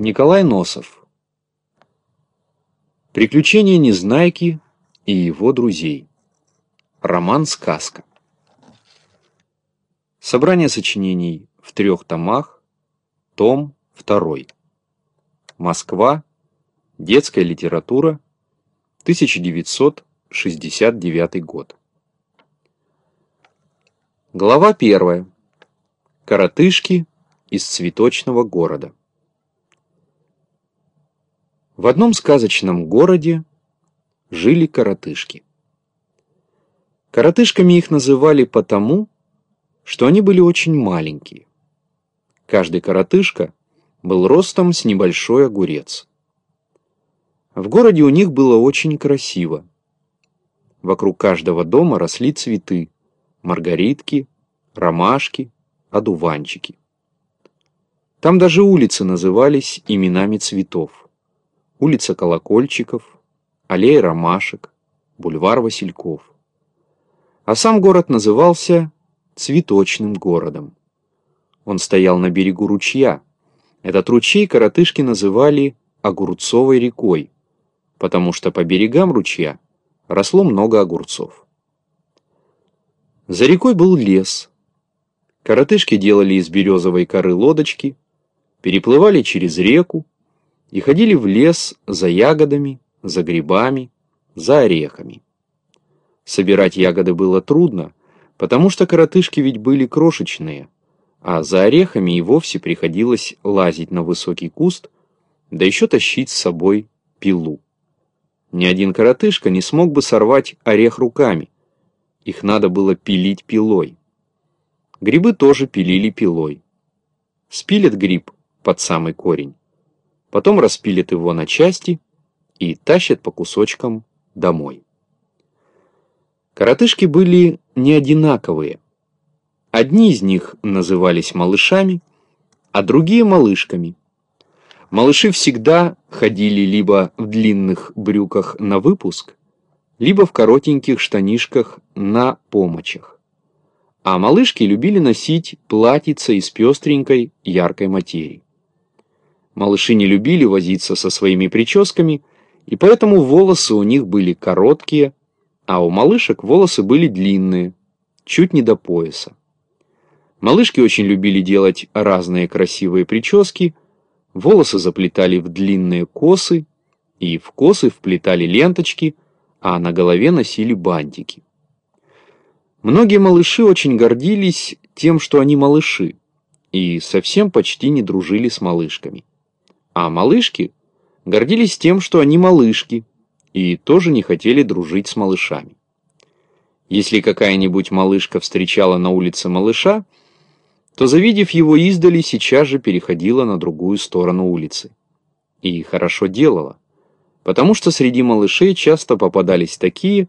Николай Носов. Приключения Незнайки и его друзей. Роман-сказка. Собрание сочинений в трех томах. Том 2. Москва. Детская литература. 1969 год. Глава 1. Коротышки из цветочного города. В одном сказочном городе жили коротышки. Коротышками их называли потому, что они были очень маленькие. Каждый коротышка был ростом с небольшой огурец. В городе у них было очень красиво. Вокруг каждого дома росли цветы, маргаритки, ромашки, одуванчики. Там даже улицы назывались именами цветов улица Колокольчиков, аллея Ромашек, бульвар Васильков. А сам город назывался Цветочным городом. Он стоял на берегу ручья. Этот ручей коротышки называли Огурцовой рекой, потому что по берегам ручья росло много огурцов. За рекой был лес. Коротышки делали из березовой коры лодочки, переплывали через реку, и ходили в лес за ягодами, за грибами, за орехами. Собирать ягоды было трудно, потому что коротышки ведь были крошечные, а за орехами и вовсе приходилось лазить на высокий куст, да еще тащить с собой пилу. Ни один коротышка не смог бы сорвать орех руками, их надо было пилить пилой. Грибы тоже пилили пилой. Спилят гриб под самый корень, потом распилит его на части и тащит по кусочкам домой. Коротышки были не одинаковые. Одни из них назывались малышами, а другие малышками. Малыши всегда ходили либо в длинных брюках на выпуск, либо в коротеньких штанишках на помочах. А малышки любили носить платьица из пестренькой яркой материи. Малыши не любили возиться со своими прическами, и поэтому волосы у них были короткие, а у малышек волосы были длинные, чуть не до пояса. Малышки очень любили делать разные красивые прически, волосы заплетали в длинные косы, и в косы вплетали ленточки, а на голове носили бантики. Многие малыши очень гордились тем, что они малыши, и совсем почти не дружили с малышками. А малышки гордились тем, что они малышки, и тоже не хотели дружить с малышами. Если какая-нибудь малышка встречала на улице малыша, то, завидев его издали, сейчас же переходила на другую сторону улицы. И хорошо делала, потому что среди малышей часто попадались такие,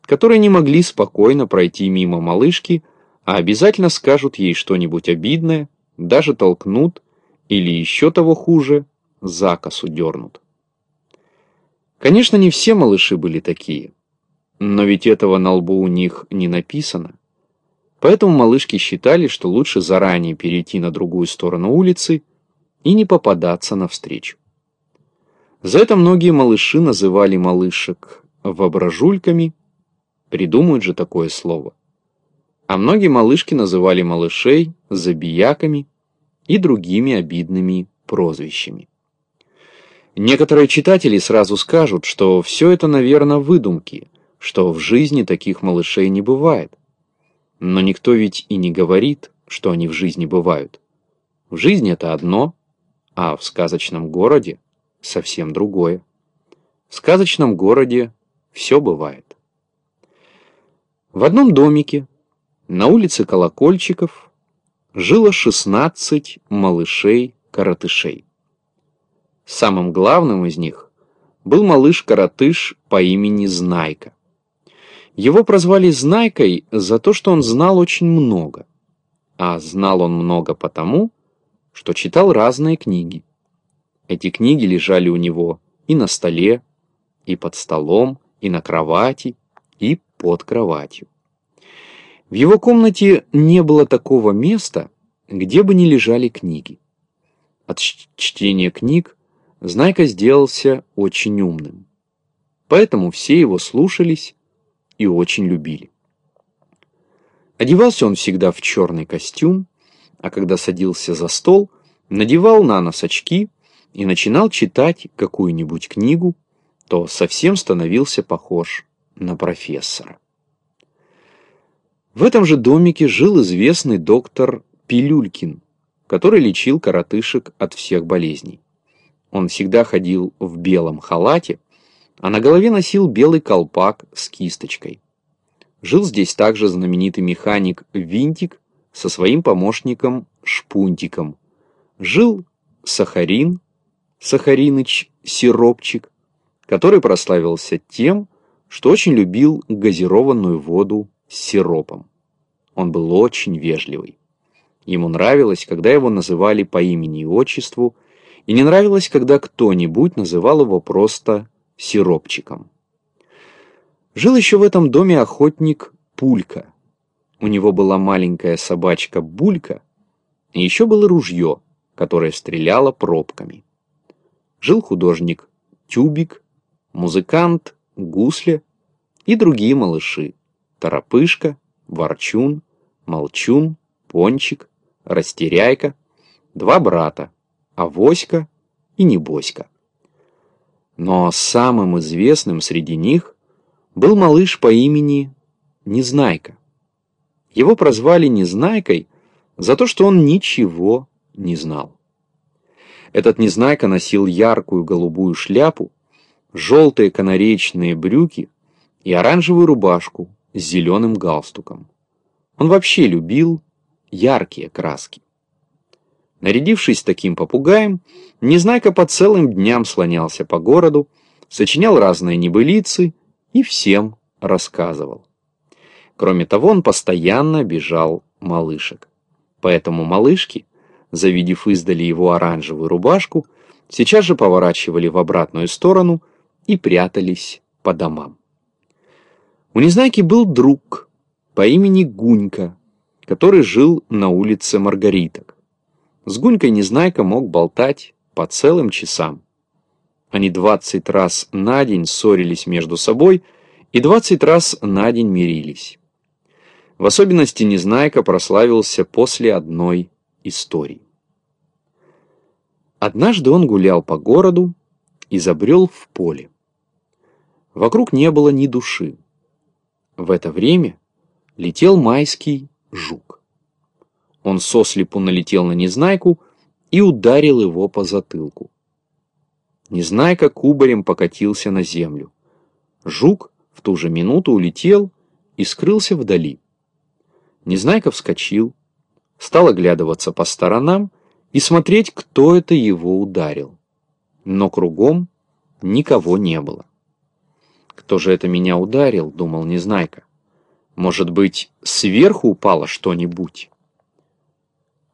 которые не могли спокойно пройти мимо малышки, а обязательно скажут ей что-нибудь обидное, даже толкнут, или еще того хуже, за косу дернут. Конечно, не все малыши были такие, но ведь этого на лбу у них не написано. Поэтому малышки считали, что лучше заранее перейти на другую сторону улицы и не попадаться навстречу. За это многие малыши называли малышек воображульками, придумают же такое слово. А многие малышки называли малышей забияками и другими обидными прозвищами. Некоторые читатели сразу скажут, что все это, наверное, выдумки, что в жизни таких малышей не бывает. Но никто ведь и не говорит, что они в жизни бывают. В жизни это одно, а в сказочном городе совсем другое. В сказочном городе все бывает. В одном домике на улице Колокольчиков жило 16 малышей-коротышей. Самым главным из них был малыш-коротыш по имени Знайка. Его прозвали Знайкой за то, что он знал очень много. А знал он много потому, что читал разные книги. Эти книги лежали у него и на столе, и под столом, и на кровати, и под кроватью. В его комнате не было такого места, где бы не лежали книги. От чтения книг Знайка сделался очень умным. Поэтому все его слушались и очень любили. Одевался он всегда в черный костюм, а когда садился за стол, надевал на нос очки и начинал читать какую-нибудь книгу, то совсем становился похож на профессора. В этом же домике жил известный доктор Пилюлькин, который лечил коротышек от всех болезней. Он всегда ходил в белом халате, а на голове носил белый колпак с кисточкой. Жил здесь также знаменитый механик Винтик со своим помощником Шпунтиком. Жил Сахарин, Сахарыныч Сиропчик, который прославился тем, что очень любил газированную воду с сиропом. Он был очень вежливый. Ему нравилось, когда его называли по имени и отчеству, и не нравилось, когда кто-нибудь называл его просто сиропчиком. Жил еще в этом доме охотник Пулька. У него была маленькая собачка Булька, и еще было ружье, которое стреляло пробками. Жил художник Тюбик, музыкант Гусля и другие малыши. Торопышка, Ворчун, Молчун, Пончик, Растеряйка, два брата, Авоська и Небоська. Но самым известным среди них был малыш по имени Незнайка. Его прозвали Незнайкой за то, что он ничего не знал. Этот Незнайка носил яркую голубую шляпу, желтые канареечные брюки и оранжевую рубашку с зеленым галстуком. Он вообще любил яркие краски. Нарядившись таким попугаем, Незнайка по целым дням слонялся по городу, сочинял разные небылицы и всем рассказывал. Кроме того, он постоянно обижал малышек. Поэтому малышки, завидев издали его оранжевую рубашку, сейчас же поворачивали в обратную сторону и прятались по домам. У Незнайки был друг по имени Гунька, который жил на улице Маргариток. С Гунькой Незнайка мог болтать по целым часам. Они двадцать раз на день ссорились между собой и двадцать раз на день мирились. В особенности Незнайка прославился после одной истории. Однажды он гулял по городу и забрел в поле. Вокруг не было ни души. В это время летел майский жук. Он сослепу налетел на Незнайку и ударил его по затылку. Незнайка кубарем покатился на землю. Жук в ту же минуту улетел и скрылся вдали. Незнайка вскочил, стал оглядываться по сторонам и смотреть, кто это его ударил. Но кругом никого не было. «Кто же это меня ударил?» — думал Незнайка. «Может быть, сверху упало что-нибудь?»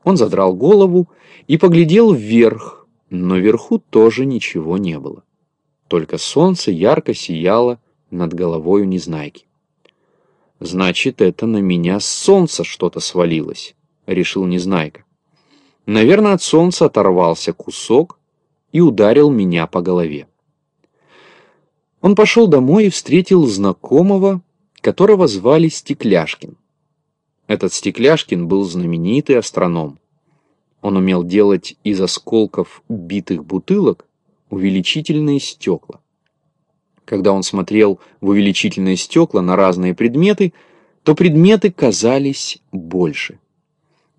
Он задрал голову и поглядел вверх, но вверху тоже ничего не было. Только солнце ярко сияло над головой у Незнайки. «Значит, это на меня с солнца что-то свалилось», — решил Незнайка. «Наверное, от солнца оторвался кусок и ударил меня по голове». Он пошел домой и встретил знакомого, которого звали Стекляшкин. Этот Стекляшкин был знаменитый астроном. Он умел делать из осколков битых бутылок увеличительные стекла. Когда он смотрел в увеличительные стекла на разные предметы, то предметы казались больше.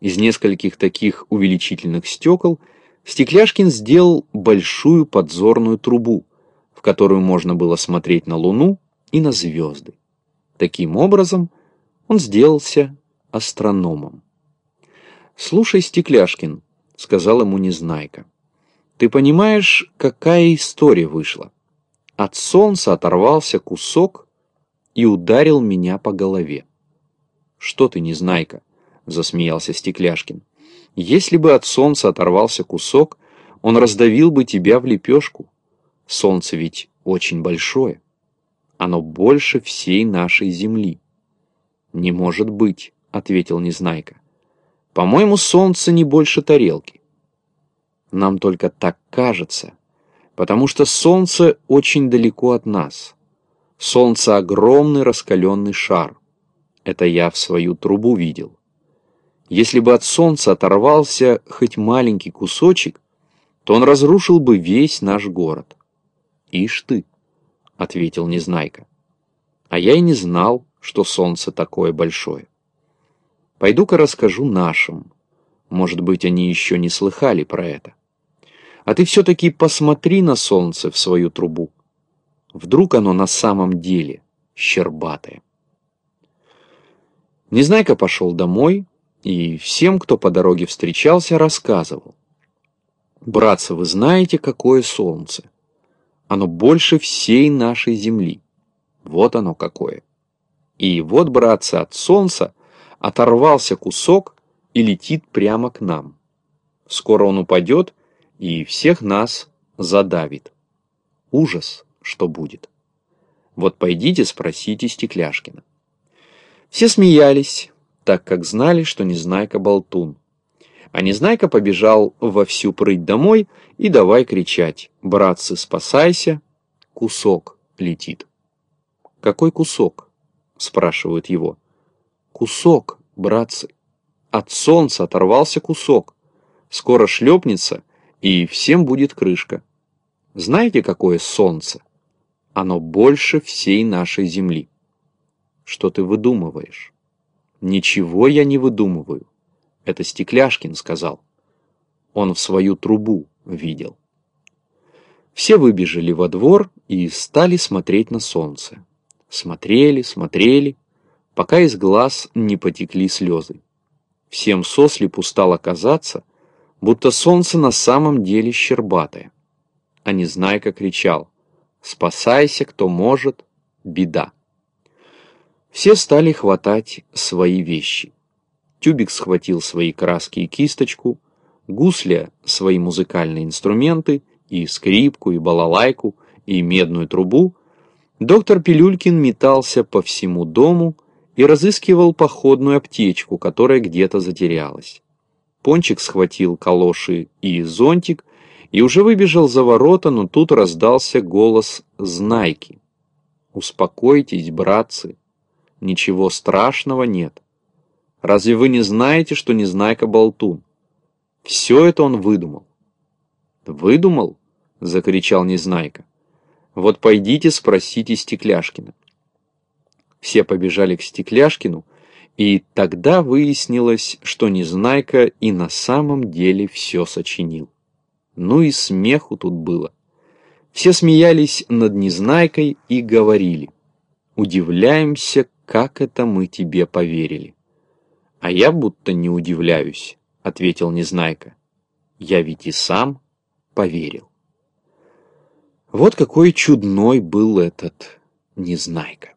Из нескольких таких увеличительных стекол Стекляшкин сделал большую подзорную трубу, в которую можно было смотреть на Луну и на звезды. Таким образом, он сделался астрономом. «Слушай, Стекляшкин», — сказал ему Незнайка, — «ты понимаешь, какая история вышла? От солнца оторвался кусок и ударил меня по голове». «Что ты, Незнайка?» — засмеялся Стекляшкин. «Если бы от солнца оторвался кусок, он раздавил бы тебя в лепешку. Солнце ведь очень большое. Оно больше всей нашей Земли. Не может быть, ответил Незнайка. По-моему, солнце не больше тарелки. Нам только так кажется, потому что солнце очень далеко от нас. Солнце — огромный раскаленный шар. Это я в свою трубу видел. Если бы от солнца оторвался хоть маленький кусочек, то он разрушил бы весь наш город. «Ишь ты», — ответил Незнайка. «А я и не знал, что солнце такое большое. Пойду-ка расскажу нашим. Может быть, они еще не слыхали про это. А ты все-таки посмотри на солнце в свою трубу. Вдруг оно на самом деле щербатое». Незнайка пошел домой и всем, кто по дороге встречался, рассказывал. «Братцы, вы знаете, какое солнце? Оно больше всей нашей земли. Вот оно какое. И вот, братцы, от солнца оторвался кусок и летит прямо к нам. Скоро он упадет и всех нас задавит. Ужас, что будет. Вот пойдите спросите Стекляшкина. Все смеялись, так как знали, что Незнайка болтун. А Незнайка побежал во всю прыть домой и давай кричать «Братцы, спасайся!» Кусок летит. «Какой кусок?» – спрашивают его. «Кусок, братцы. От солнца оторвался кусок. Скоро шлепнется, и всем будет крышка. Знаете, какое солнце? Оно больше всей нашей земли. Что ты выдумываешь? Ничего я не выдумываю. Это Стекляшкин сказал. Он в свою трубу видел. Все выбежали во двор и стали смотреть на солнце. Смотрели, смотрели, пока из глаз не потекли слезы. Всем сослепу стало казаться, будто солнце на самом деле щербатое. А Незнайка кричал «Спасайся, кто может, беда!» Все стали хватать свои вещи. Тюбик схватил свои краски и кисточку, гусля свои музыкальные инструменты, и скрипку, и балалайку, и медную трубу. Доктор Пилюлькин метался по всему дому и разыскивал походную аптечку, которая где-то затерялась. Пончик схватил калоши и зонтик и уже выбежал за ворота, но тут раздался голос Знайки. «Успокойтесь, братцы, Ничего страшного нет. Разве вы не знаете, что Незнайка болтун? Все это он выдумал. Выдумал? Закричал Незнайка. Вот пойдите спросите Стекляшкина. Все побежали к Стекляшкину, и тогда выяснилось, что Незнайка и на самом деле все сочинил. Ну и смеху тут было. Все смеялись над Незнайкой и говорили. Удивляемся, как это мы тебе поверили? А я будто не удивляюсь, ответил Незнайка. Я ведь и сам поверил. Вот какой чудной был этот Незнайка.